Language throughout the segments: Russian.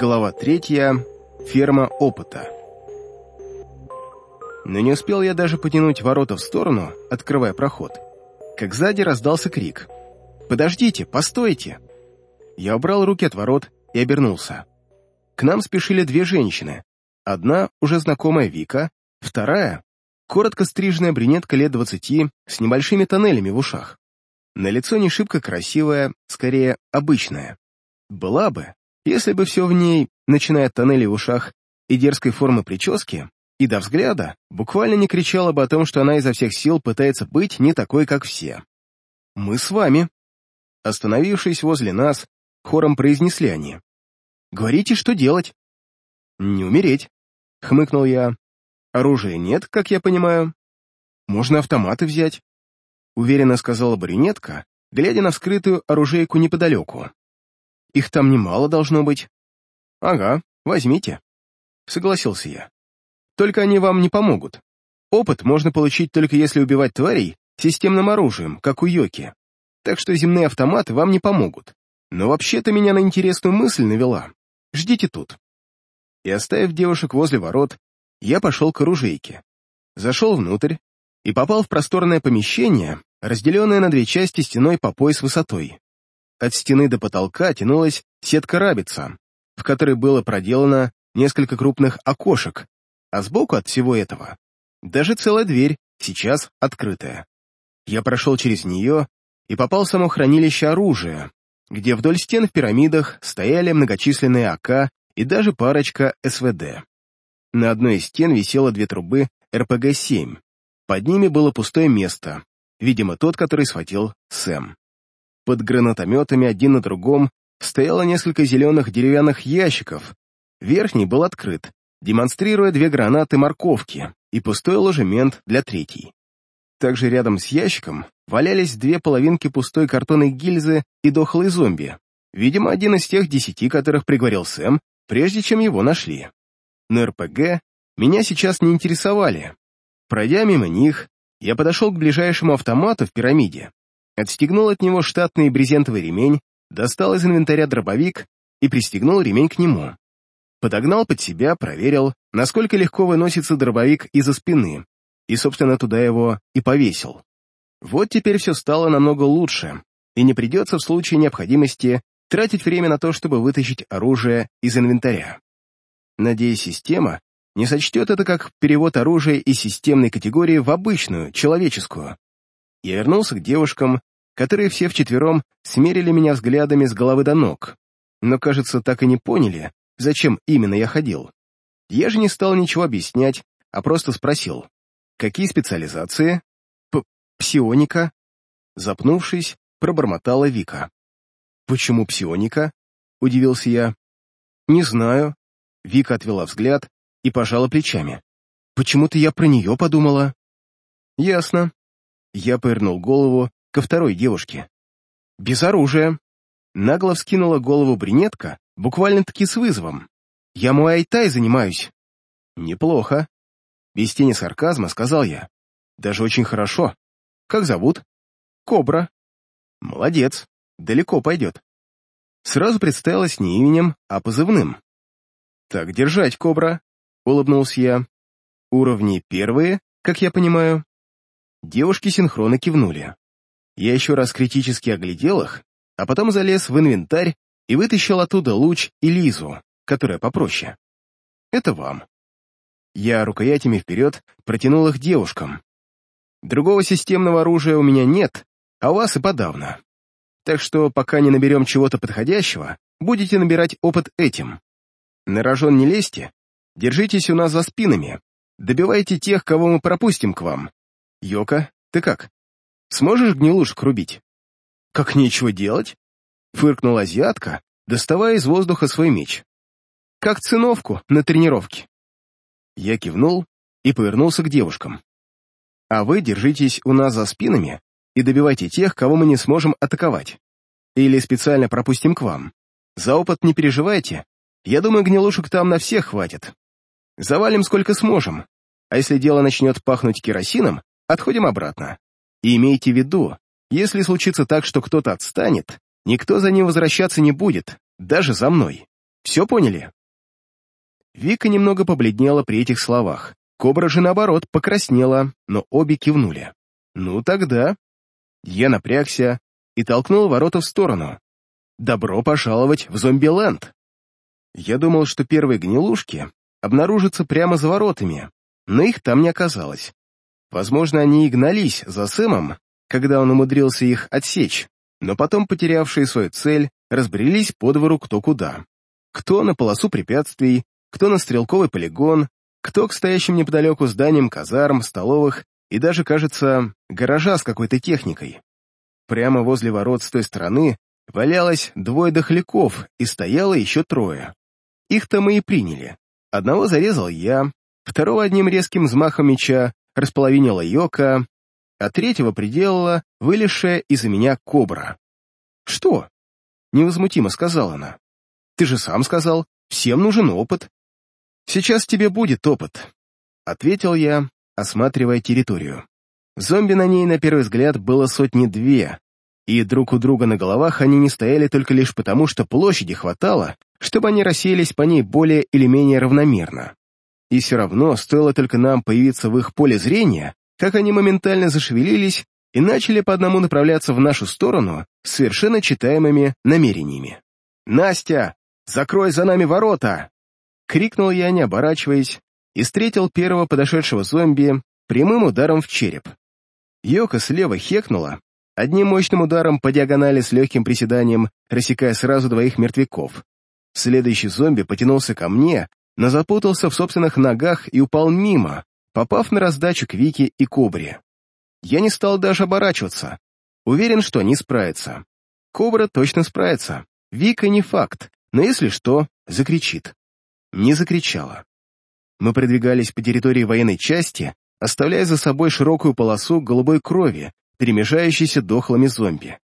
Глава третья. Ферма опыта. Но не успел я даже потянуть ворота в сторону, открывая проход, как сзади раздался крик. «Подождите, постойте!» Я убрал руки от ворот и обернулся. К нам спешили две женщины. Одна — уже знакомая Вика, вторая — коротко стриженная брюнетка лет двадцати с небольшими тоннелями в ушах. На лицо не шибко красивая, скорее, обычная. Была бы, если бы все в ней, начиная от тоннелей в ушах и дерзкой формы прически, и до взгляда, буквально не кричала бы о том, что она изо всех сил пытается быть не такой, как все. «Мы с вами». Остановившись возле нас, хором произнесли они. «Говорите, что делать?» «Не умереть», — хмыкнул я. «Оружия нет, как я понимаю. Можно автоматы взять», — уверенно сказала брюнетка, глядя на вскрытую оружейку неподалеку. Их там немало должно быть. Ага, возьмите. Согласился я. Только они вам не помогут. Опыт можно получить только если убивать тварей системным оружием, как у Йоки. Так что земные автоматы вам не помогут. Но вообще-то меня на интересную мысль навела. Ждите тут. И оставив девушек возле ворот, я пошел к оружейке. Зашел внутрь и попал в просторное помещение, разделенное на две части стеной по пояс высотой. От стены до потолка тянулась сетка рабица, в которой было проделано несколько крупных окошек, а сбоку от всего этого даже целая дверь, сейчас открытая. Я прошел через нее и попал в само хранилище оружия, где вдоль стен в пирамидах стояли многочисленные АК и даже парочка СВД. На одной из стен висело две трубы РПГ-7. Под ними было пустое место, видимо, тот, который схватил Сэм. Под гранатометами один на другом стояло несколько зеленых деревянных ящиков. Верхний был открыт, демонстрируя две гранаты морковки и пустой ложемент для третьей. Также рядом с ящиком валялись две половинки пустой картонной гильзы и дохлый зомби. Видимо, один из тех десяти, которых приговорил Сэм, прежде чем его нашли. На РПГ меня сейчас не интересовали. Пройдя мимо них, я подошел к ближайшему автомату в пирамиде отстегнул от него штатный брезентовый ремень, достал из инвентаря дробовик и пристегнул ремень к нему. Подогнал под себя, проверил, насколько легко выносится дробовик из-за спины, и, собственно, туда его и повесил. Вот теперь все стало намного лучше, и не придется в случае необходимости тратить время на то, чтобы вытащить оружие из инвентаря. Надеюсь, система не сочтет это как перевод оружия из системной категории в обычную, человеческую, я вернулся к девушкам, которые все вчетвером смерили меня взглядами с головы до ног, но, кажется, так и не поняли, зачем именно я ходил. Я же не стал ничего объяснять, а просто спросил, какие специализации? П псионика? Запнувшись, пробормотала Вика. «Почему псионика?» — удивился я. «Не знаю». Вика отвела взгляд и пожала плечами. «Почему-то я про нее подумала». «Ясно. Я повернул голову ко второй девушке. «Без оружия!» Нагло вскинула голову брюнетка, буквально-таки с вызовом. «Я муай-тай занимаюсь». «Неплохо». Без тени сарказма сказал я. «Даже очень хорошо. Как зовут?» «Кобра». «Молодец. Далеко пойдет». Сразу представилась не именем, а позывным. «Так держать, Кобра», — улыбнулся я. «Уровни первые, как я понимаю?» Девушки синхронно кивнули. Я еще раз критически оглядел их, а потом залез в инвентарь и вытащил оттуда луч и лизу, которая попроще. Это вам. Я рукоятями вперед протянул их девушкам. Другого системного оружия у меня нет, а у вас и подавно. Так что, пока не наберем чего-то подходящего, будете набирать опыт этим. На рожон не лезьте, держитесь у нас за спинами, добивайте тех, кого мы пропустим к вам, «Йока, ты как? Сможешь гнилушек рубить?» «Как нечего делать?» — фыркнула азиатка, доставая из воздуха свой меч. «Как циновку на тренировке». Я кивнул и повернулся к девушкам. «А вы держитесь у нас за спинами и добивайте тех, кого мы не сможем атаковать. Или специально пропустим к вам. За опыт не переживайте, я думаю, гнилушек там на всех хватит. Завалим сколько сможем, а если дело начнет пахнуть керосином, Отходим обратно. И имейте в виду, если случится так, что кто-то отстанет, никто за ним возвращаться не будет, даже за мной. Все поняли?» Вика немного побледнела при этих словах. Кобра же, наоборот, покраснела, но обе кивнули. «Ну тогда...» Я напрягся и толкнул ворота в сторону. «Добро пожаловать в зомби-ленд!» Я думал, что первые гнилушки обнаружатся прямо за воротами, но их там не оказалось. Возможно, они и гнались за Сэмом, когда он умудрился их отсечь, но потом, потерявшие свою цель, разбрелись по двору кто куда. Кто на полосу препятствий, кто на стрелковый полигон, кто к стоящим неподалеку зданиям казарм, столовых и даже, кажется, гаража с какой-то техникой. Прямо возле ворот с той стороны валялось двое дохляков и стояло еще трое. Их-то мы и приняли. Одного зарезал я, второго одним резким взмахом меча располовинила Йока, а третьего приделала вылезшая из-за меня кобра. «Что?» — невозмутимо сказала она. «Ты же сам сказал, всем нужен опыт». «Сейчас тебе будет опыт», — ответил я, осматривая территорию. Зомби на ней, на первый взгляд, было сотни-две, и друг у друга на головах они не стояли только лишь потому, что площади хватало, чтобы они рассеялись по ней более или менее равномерно. И все равно, стоило только нам появиться в их поле зрения, как они моментально зашевелились и начали по одному направляться в нашу сторону с совершенно читаемыми намерениями. «Настя, закрой за нами ворота!» — крикнул я, не оборачиваясь, и встретил первого подошедшего зомби прямым ударом в череп. Йока слева хекнула, одним мощным ударом по диагонали с легким приседанием, рассекая сразу двоих мертвяков. Следующий зомби потянулся ко мне, но запутался в собственных ногах и упал мимо, попав на раздачу к Вике и Кобре. Я не стал даже оборачиваться. Уверен, что они справятся. Кобра точно справится. Вика не факт, но если что, закричит. Не закричала. Мы продвигались по территории военной части, оставляя за собой широкую полосу голубой крови, перемежающейся дохлыми зомби.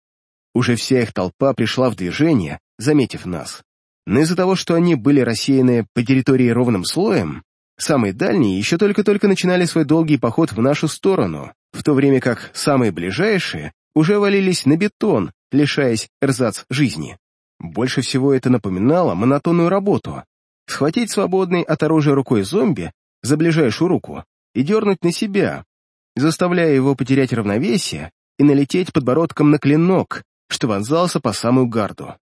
Уже вся их толпа пришла в движение, заметив нас. Но из-за того, что они были рассеяны по территории ровным слоем, самые дальние еще только-только начинали свой долгий поход в нашу сторону, в то время как самые ближайшие уже валились на бетон, лишаясь эрзац жизни. Больше всего это напоминало монотонную работу. Схватить свободный от оружия рукой зомби за ближайшую руку и дернуть на себя, заставляя его потерять равновесие и налететь подбородком на клинок, что вонзался по самую гарду.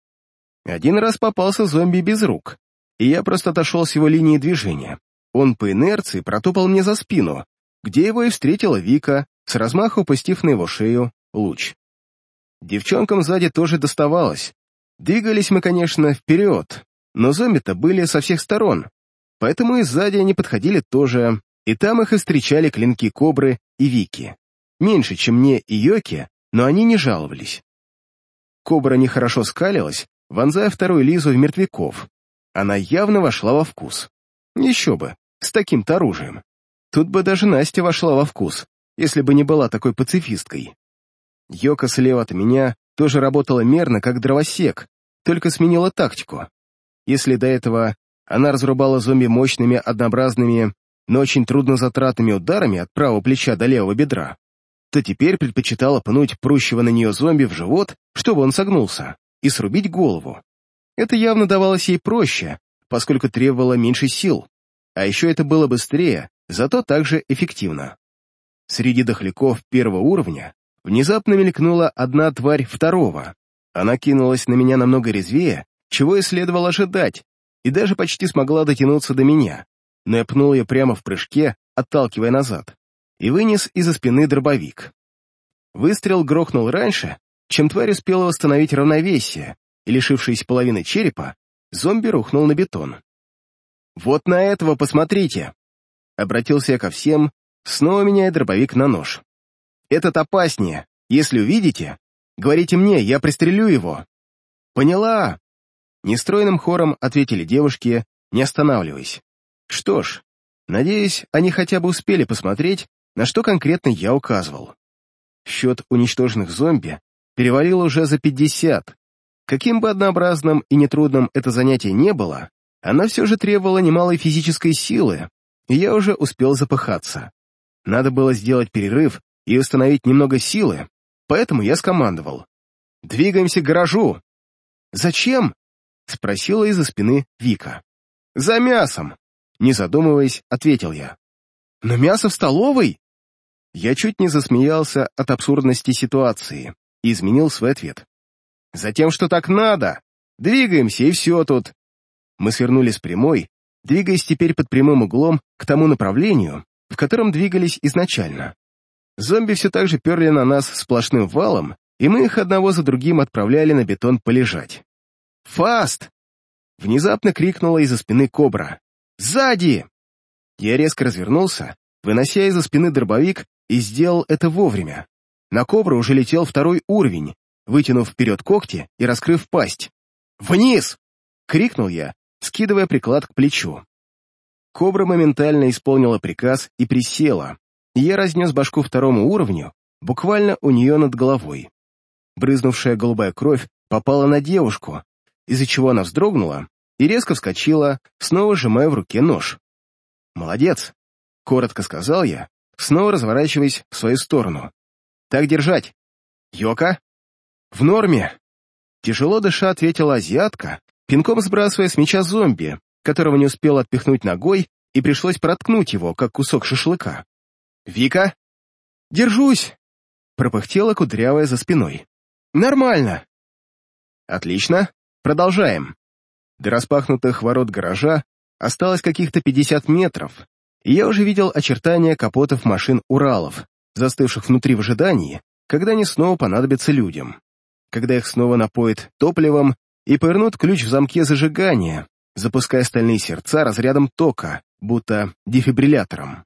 Один раз попался зомби без рук, и я просто отошел с его линии движения. Он по инерции протопал мне за спину, где его и встретила Вика, с размаху пустив на его шею луч. Девчонкам сзади тоже доставалось. Двигались мы, конечно, вперед, но зомби-то были со всех сторон, поэтому и сзади они подходили тоже, и там их и встречали клинки Кобры и Вики. Меньше, чем мне и Йоки, но они не жаловались. Кобра нехорошо скалилась, вонзая вторую Лизу в мертвяков. Она явно вошла во вкус. Еще бы, с таким-то оружием. Тут бы даже Настя вошла во вкус, если бы не была такой пацифисткой. Йока слева от меня тоже работала мерно, как дровосек, только сменила тактику. Если до этого она разрубала зомби мощными, однообразными, но очень труднозатратными ударами от правого плеча до левого бедра, то теперь предпочитала пнуть прущего на нее зомби в живот, чтобы он согнулся и срубить голову. Это явно давалось ей проще, поскольку требовало меньше сил, а еще это было быстрее, зато также эффективно. Среди дохляков первого уровня внезапно мелькнула одна тварь второго. Она кинулась на меня намного резвее, чего и следовало ожидать, и даже почти смогла дотянуться до меня, но я пнул ее прямо в прыжке, отталкивая назад, и вынес из-за спины дробовик. Выстрел грохнул раньше, чем тварь успела восстановить равновесие, и, лишившись половины черепа, зомби рухнул на бетон. «Вот на этого посмотрите!» Обратился я ко всем, снова меняя дробовик на нож. «Этот опаснее. Если увидите, говорите мне, я пристрелю его». «Поняла!» Нестройным хором ответили девушки, не останавливаясь. Что ж, надеюсь, они хотя бы успели посмотреть, на что конкретно я указывал. Счет уничтоженных зомби перевалил уже за 50. Каким бы однообразным и нетрудным это занятие не было, оно все же требовало немалой физической силы, и я уже успел запыхаться. Надо было сделать перерыв и установить немного силы, поэтому я скомандовал. «Двигаемся к гаражу!» «Зачем?» — спросила из-за спины Вика. «За мясом!» — не задумываясь, ответил я. «Но мясо в столовой?» Я чуть не засмеялся от абсурдности ситуации и изменил свой ответ. «Затем, что так надо! Двигаемся, и все тут!» Мы свернули с прямой, двигаясь теперь под прямым углом к тому направлению, в котором двигались изначально. Зомби все так же перли на нас сплошным валом, и мы их одного за другим отправляли на бетон полежать. «Фаст!» — внезапно крикнула из-за спины кобра. «Сзади!» Я резко развернулся, вынося из-за спины дробовик, и сделал это вовремя. На кобру уже летел второй уровень, вытянув вперед когти и раскрыв пасть. «Вниз!» — крикнул я, скидывая приклад к плечу. Кобра моментально исполнила приказ и присела, я разнес башку второму уровню, буквально у нее над головой. Брызнувшая голубая кровь попала на девушку, из-за чего она вздрогнула и резко вскочила, снова сжимая в руке нож. «Молодец!» — коротко сказал я, снова разворачиваясь в свою сторону. «Так держать! Йока?» «В норме!» Тяжело дыша ответила азиатка, пинком сбрасывая с меча зомби, которого не успел отпихнуть ногой, и пришлось проткнуть его, как кусок шашлыка. «Вика?» «Держусь!» — пропыхтела кудрявая за спиной. «Нормально!» «Отлично. Продолжаем». До распахнутых ворот гаража осталось каких-то 50 метров, и я уже видел очертания капотов машин «Уралов», застывших внутри в ожидании, когда они снова понадобятся людям. Когда их снова напоят топливом и повернут ключ в замке зажигания, запуская стальные сердца разрядом тока, будто дефибриллятором.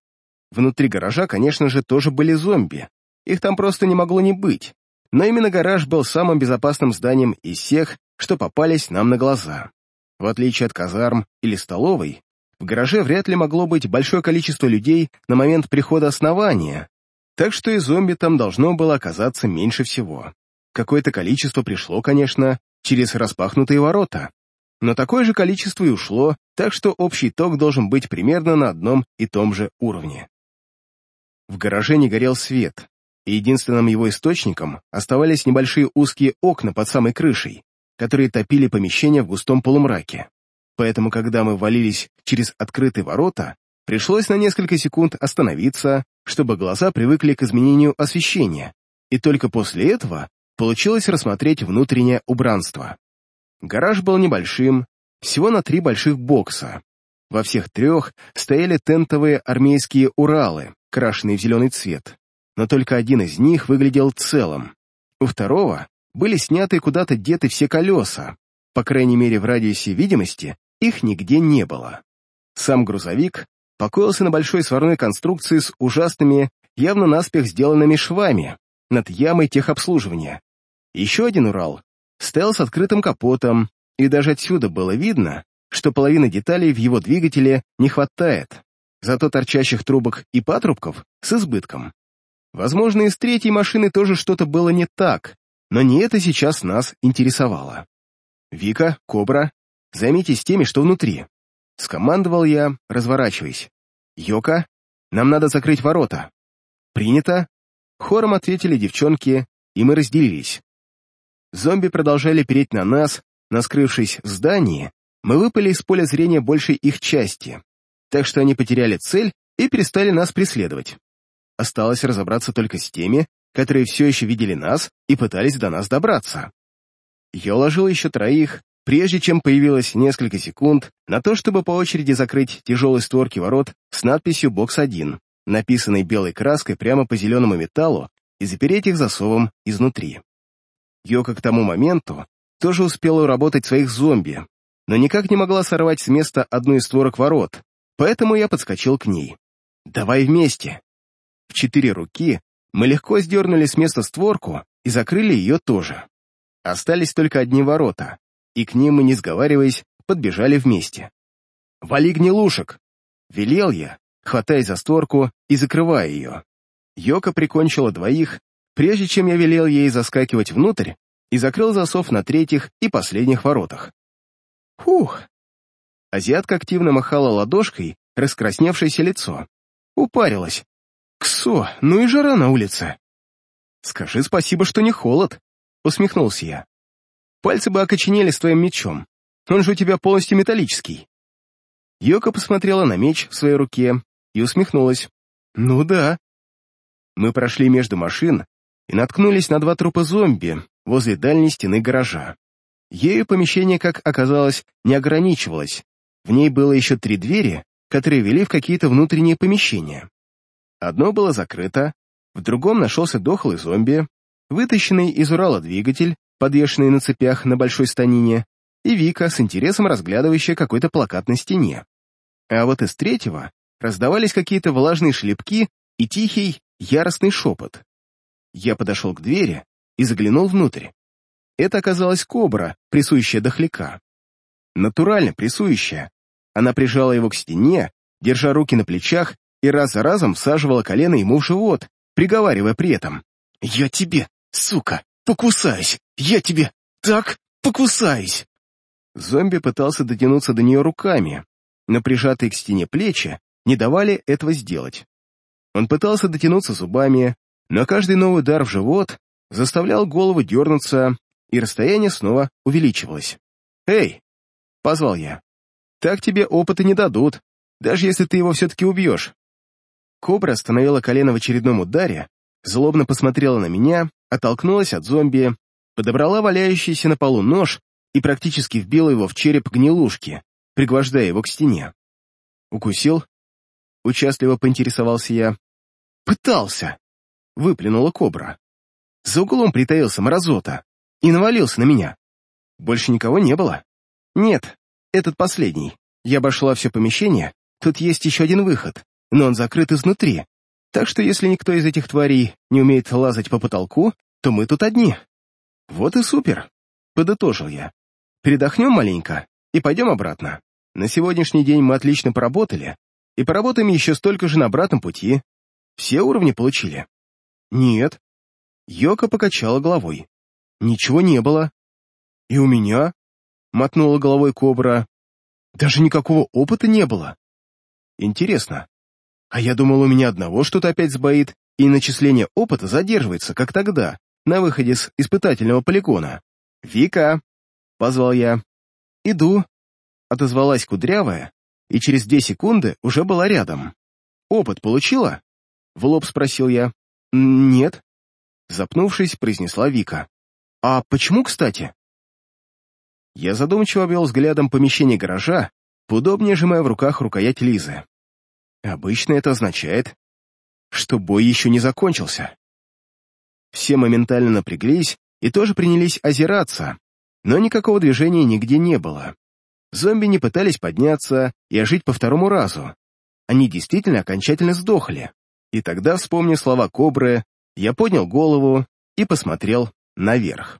Внутри гаража, конечно же, тоже были зомби. Их там просто не могло не быть. Но именно гараж был самым безопасным зданием из всех, что попались нам на глаза. В отличие от казарм или столовой, в гараже вряд ли могло быть большое количество людей на момент прихода основания, так что и зомби там должно было оказаться меньше всего. Какое-то количество пришло, конечно, через распахнутые ворота, но такое же количество и ушло, так что общий итог должен быть примерно на одном и том же уровне. В гараже не горел свет, и единственным его источником оставались небольшие узкие окна под самой крышей, которые топили помещение в густом полумраке. Поэтому, когда мы валились через открытые ворота, пришлось на несколько секунд остановиться, чтобы глаза привыкли к изменению освещения, и только после этого получилось рассмотреть внутреннее убранство. Гараж был небольшим, всего на три больших бокса. Во всех трех стояли тентовые армейские Уралы, крашенные в зеленый цвет, но только один из них выглядел целым. У второго были сняты куда-то деты все колеса, по крайней мере в радиусе видимости их нигде не было. Сам грузовик покоился на большой сварной конструкции с ужасными, явно наспех сделанными швами над ямой техобслуживания. Еще один Урал стоял с открытым капотом, и даже отсюда было видно, что половины деталей в его двигателе не хватает, зато торчащих трубок и патрубков с избытком. Возможно, и с третьей машины тоже что-то было не так, но не это сейчас нас интересовало. «Вика, Кобра, займитесь теми, что внутри», — скомандовал я, разворачиваясь. «Йока, нам надо закрыть ворота». «Принято», — хором ответили девчонки, и мы разделились. Зомби продолжали переть на нас, но скрывшись в здании, мы выпали из поля зрения большей их части, так что они потеряли цель и перестали нас преследовать. Осталось разобраться только с теми, которые все еще видели нас и пытались до нас добраться. Я уложил еще троих, прежде чем появилось несколько секунд на то, чтобы по очереди закрыть тяжелые створки ворот с надписью «Бокс-1», написанной белой краской прямо по зеленому металлу, и запереть их засовом изнутри. Йока к тому моменту тоже успела уработать своих зомби, но никак не могла сорвать с места одну из створок ворот, поэтому я подскочил к ней. «Давай вместе!» В четыре руки мы легко сдернули с места створку и закрыли ее тоже. Остались только одни ворота, и к ним мы, не сговариваясь, подбежали вместе. «Вали гнилушек!» — велел я, хватаясь за створку и закрывая ее. Йока прикончила двоих, прежде чем я велел ей заскакивать внутрь и закрыл засов на третьих и последних воротах. Фух! Азиатка активно махала ладошкой, раскрасневшееся лицо. Упарилась. Ксо, ну и жара на улице. Скажи спасибо, что не холод, усмехнулся я. Пальцы бы окоченели с твоим мечом. Он же у тебя полностью металлический». Йока посмотрела на меч в своей руке и усмехнулась. «Ну да». Мы прошли между машин и наткнулись на два трупа зомби возле дальней стены гаража. Ею помещение, как оказалось, не ограничивалось. В ней было еще три двери, которые вели в какие-то внутренние помещения. Одно было закрыто, в другом нашелся дохлый зомби, вытащенный из Урала двигатель, подвешенный на цепях на большой станине, и Вика, с интересом разглядывающая какой-то плакат на стене. А вот из третьего раздавались какие-то влажные шлепки и тихий, яростный шепот. Я подошел к двери и заглянул внутрь. Это оказалась кобра, прессующая дохляка. Натурально прессующая. Она прижала его к стене, держа руки на плечах и раз за разом всаживала колено ему в живот, приговаривая при этом. «Я тебе, сука, покусаюсь! Я тебе так покусаюсь!» Зомби пытался дотянуться до нее руками, но прижатые к стене плечи не давали этого сделать. Он пытался дотянуться зубами, но каждый новый удар в живот заставлял голову дернуться, и расстояние снова увеличивалось. «Эй!» — позвал я. «Так тебе опыта не дадут, даже если ты его все-таки убьешь». Кобра остановила колено в очередном ударе, злобно посмотрела на меня, оттолкнулась от зомби, подобрала валяющийся на полу нож и практически вбила его в череп гнилушки, пригвождая его к стене. «Укусил?» — участливо поинтересовался я. «Пытался!» — выплюнула кобра. За углом притаился мразота и навалился на меня. Больше никого не было? Нет, этот последний. Я обошла все помещение, тут есть еще один выход, но он закрыт изнутри, так что если никто из этих тварей не умеет лазать по потолку, то мы тут одни. Вот и супер, подытожил я. Передохнем маленько и пойдем обратно. На сегодняшний день мы отлично поработали, и поработаем еще столько же на обратном пути. Все уровни получили? Нет. Йока покачала головой. Ничего не было. И у меня? Мотнула головой кобра. Даже никакого опыта не было. Интересно. А я думал, у меня одного что-то опять сбоит, и начисление опыта задерживается, как тогда, на выходе с испытательного полигона. «Вика!» — позвал я. «Иду», — отозвалась кудрявая, и через две секунды уже была рядом. «Опыт получила?» — в лоб спросил я. «Нет», — запнувшись, произнесла Вика. «А почему, кстати?» Я задумчиво обвел взглядом помещение гаража, поудобнее сжимая в руках рукоять Лизы. Обычно это означает, что бой еще не закончился. Все моментально напряглись и тоже принялись озираться, но никакого движения нигде не было. Зомби не пытались подняться и ожить по второму разу. Они действительно окончательно сдохли. И тогда, вспомнив слова Кобры, я поднял голову и посмотрел наверх.